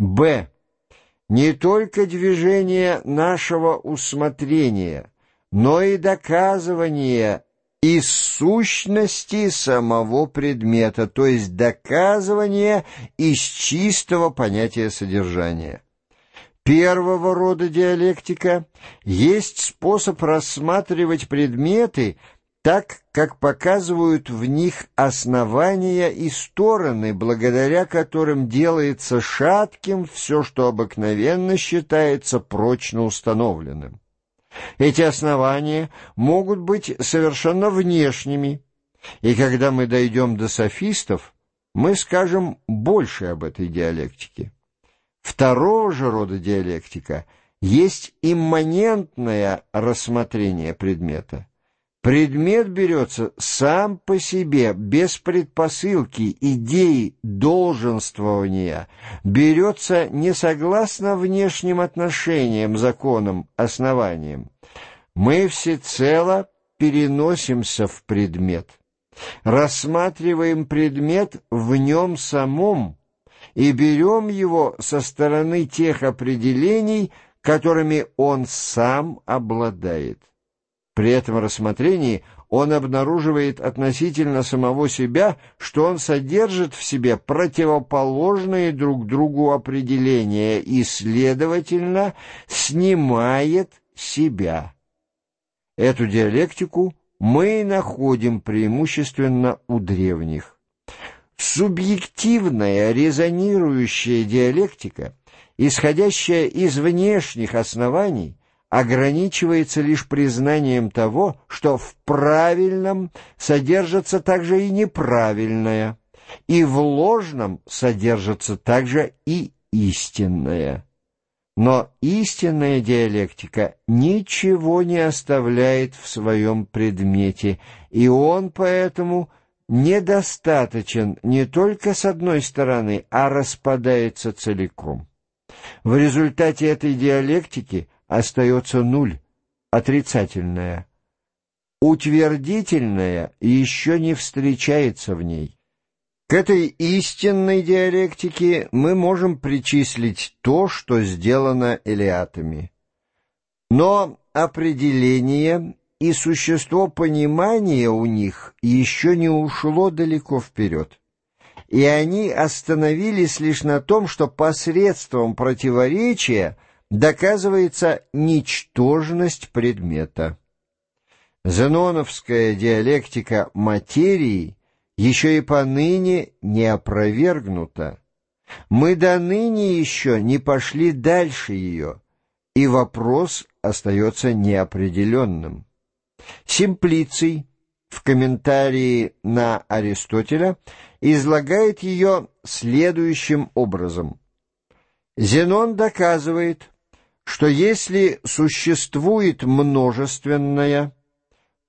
Б. Не только движение нашего усмотрения, но и доказывание из сущности самого предмета, то есть доказывание из чистого понятия содержания. Первого рода диалектика есть способ рассматривать предметы так, как показывают в них основания и стороны, благодаря которым делается шатким все, что обыкновенно считается прочно установленным. Эти основания могут быть совершенно внешними, и когда мы дойдем до софистов, мы скажем больше об этой диалектике. Второго же рода диалектика есть имманентное рассмотрение предмета. Предмет берется сам по себе, без предпосылки, идеи долженствования, берется не согласно внешним отношениям, законам, основаниям. Мы всецело переносимся в предмет, рассматриваем предмет в нем самом и берем его со стороны тех определений, которыми он сам обладает. При этом рассмотрении он обнаруживает относительно самого себя, что он содержит в себе противоположные друг другу определения и, следовательно, снимает себя. Эту диалектику мы находим преимущественно у древних. Субъективная резонирующая диалектика, исходящая из внешних оснований, ограничивается лишь признанием того, что в правильном содержится также и неправильное, и в ложном содержится также и истинное. Но истинная диалектика ничего не оставляет в своем предмете, и он поэтому недостаточен не только с одной стороны, а распадается целиком. В результате этой диалектики – остается нуль, отрицательное. Утвердительное еще не встречается в ней. К этой истинной диалектике мы можем причислить то, что сделано элиатами. Но определение и существо понимания у них еще не ушло далеко вперед и они остановились лишь на том, что посредством противоречия – доказывается ничтожность предмета. Зеноновская диалектика материи еще и поныне не опровергнута. Мы до ныне еще не пошли дальше ее, и вопрос остается неопределенным. Симплиций в комментарии на Аристотеля излагает ее следующим образом. Зенон доказывает, что если существует множественное,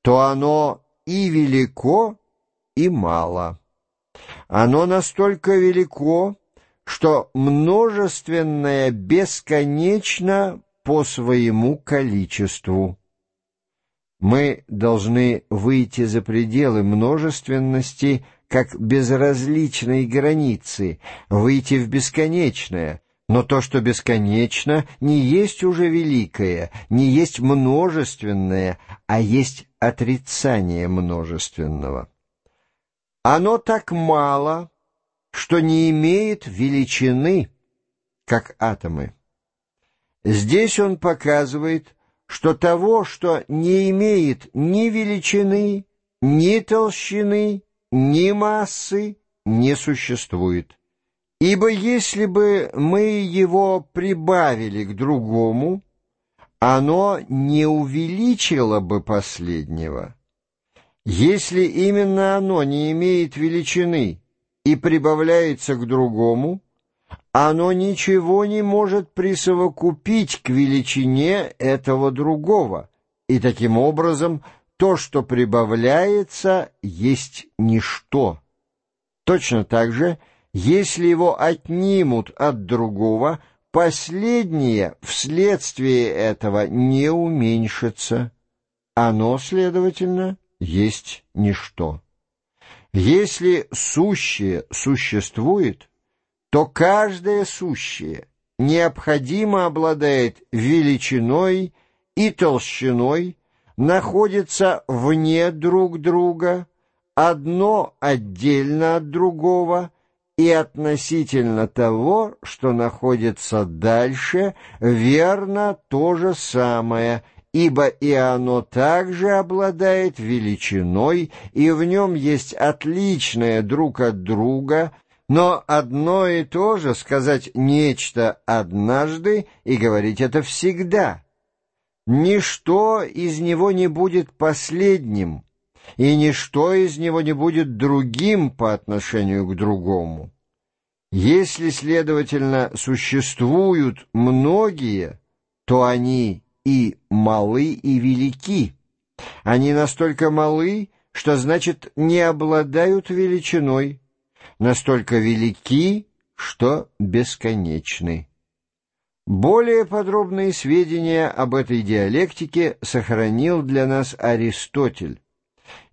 то оно и велико, и мало. Оно настолько велико, что множественное бесконечно по своему количеству. Мы должны выйти за пределы множественности как безразличной границы, выйти в бесконечное — но то, что бесконечно, не есть уже великое, не есть множественное, а есть отрицание множественного. Оно так мало, что не имеет величины, как атомы. Здесь он показывает, что того, что не имеет ни величины, ни толщины, ни массы, не существует. Ибо если бы мы его прибавили к другому, оно не увеличило бы последнего. Если именно оно не имеет величины и прибавляется к другому, оно ничего не может присовокупить к величине этого другого, и таким образом то, что прибавляется, есть ничто. Точно так же – если его отнимут от другого, последнее вследствие этого не уменьшится. Оно, следовательно, есть ничто. Если сущее существует, то каждое сущее необходимо обладает величиной и толщиной, находится вне друг друга, одно отдельно от другого и относительно того, что находится дальше, верно то же самое, ибо и оно также обладает величиной, и в нем есть отличное друг от друга, но одно и то же сказать нечто однажды и говорить это всегда. Ничто из него не будет последним, и ничто из него не будет другим по отношению к другому. Если, следовательно, существуют многие, то они и малы, и велики. Они настолько малы, что значит не обладают величиной, настолько велики, что бесконечны. Более подробные сведения об этой диалектике сохранил для нас Аристотель.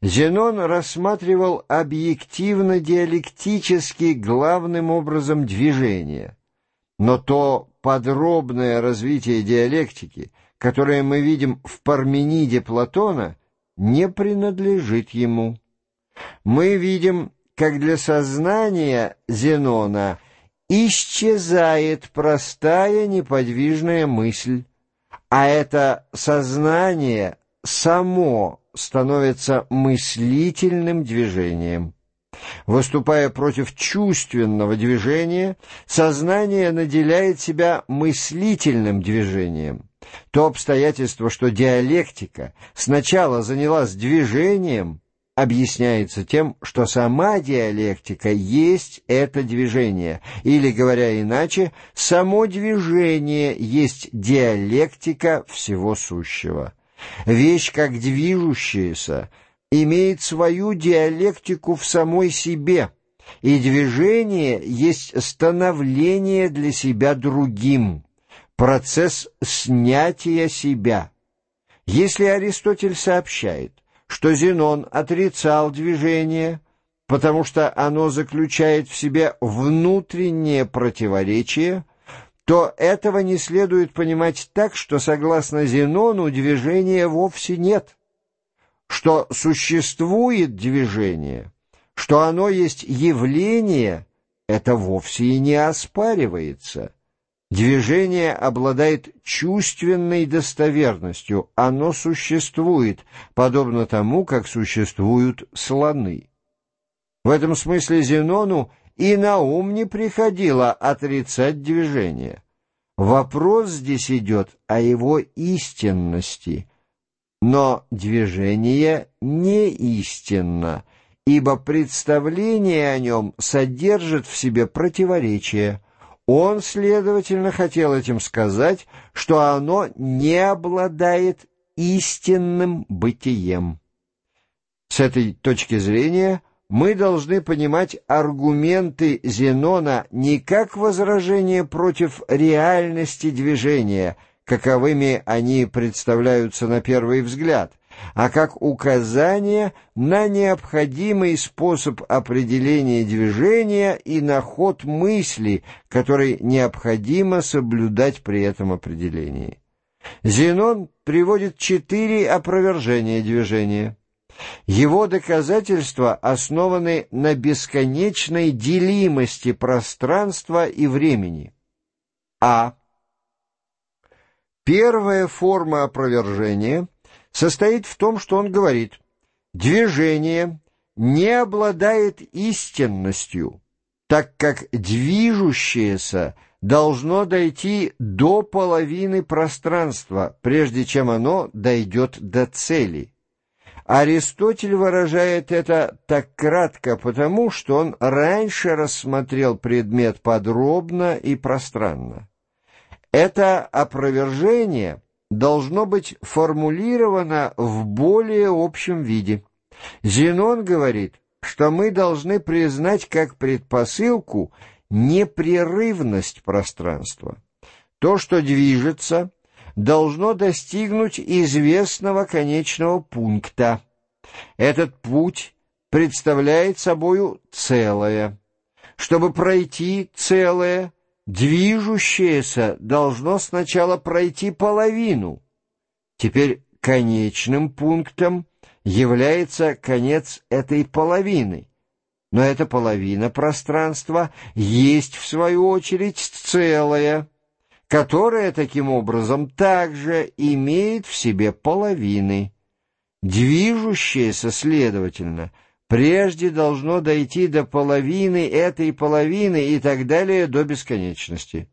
Зенон рассматривал объективно-диалектически главным образом движение, но то подробное развитие диалектики, которое мы видим в Пармениде Платона, не принадлежит ему. Мы видим, как для сознания Зенона исчезает простая неподвижная мысль, а это сознание само становится мыслительным движением. Выступая против чувственного движения, сознание наделяет себя мыслительным движением. То обстоятельство, что диалектика сначала занялась движением, объясняется тем, что сама диалектика есть это движение, или, говоря иначе, само движение есть диалектика всего сущего. Вещь, как движущаяся, имеет свою диалектику в самой себе, и движение есть становление для себя другим, процесс снятия себя. Если Аристотель сообщает, что Зенон отрицал движение, потому что оно заключает в себе внутреннее противоречие, то этого не следует понимать так, что, согласно Зенону, движения вовсе нет, что существует движение, что оно есть явление, это вовсе и не оспаривается. Движение обладает чувственной достоверностью, оно существует, подобно тому, как существуют слоны. В этом смысле Зенону и на ум не приходило отрицать движение. Вопрос здесь идет о его истинности. Но движение не истинно, ибо представление о нем содержит в себе противоречие. Он, следовательно, хотел этим сказать, что оно не обладает истинным бытием. С этой точки зрения мы должны понимать аргументы Зенона не как возражение против реальности движения, каковыми они представляются на первый взгляд, а как указание на необходимый способ определения движения и на ход мысли, который необходимо соблюдать при этом определении. Зенон приводит четыре опровержения движения. Его доказательства основаны на бесконечной делимости пространства и времени. А. Первая форма опровержения состоит в том, что он говорит, движение не обладает истинностью, так как движущееся должно дойти до половины пространства, прежде чем оно дойдет до цели. Аристотель выражает это так кратко, потому что он раньше рассмотрел предмет подробно и пространно. Это опровержение должно быть формулировано в более общем виде. Зенон говорит, что мы должны признать как предпосылку непрерывность пространства. То, что движется, должно достигнуть известного конечного пункта. Этот путь представляет собою целое. Чтобы пройти целое, движущееся должно сначала пройти половину. Теперь конечным пунктом является конец этой половины. Но эта половина пространства есть, в свою очередь, целое, которое, таким образом, также имеет в себе половины. Движущееся, следовательно, прежде должно дойти до половины этой половины и так далее до бесконечности.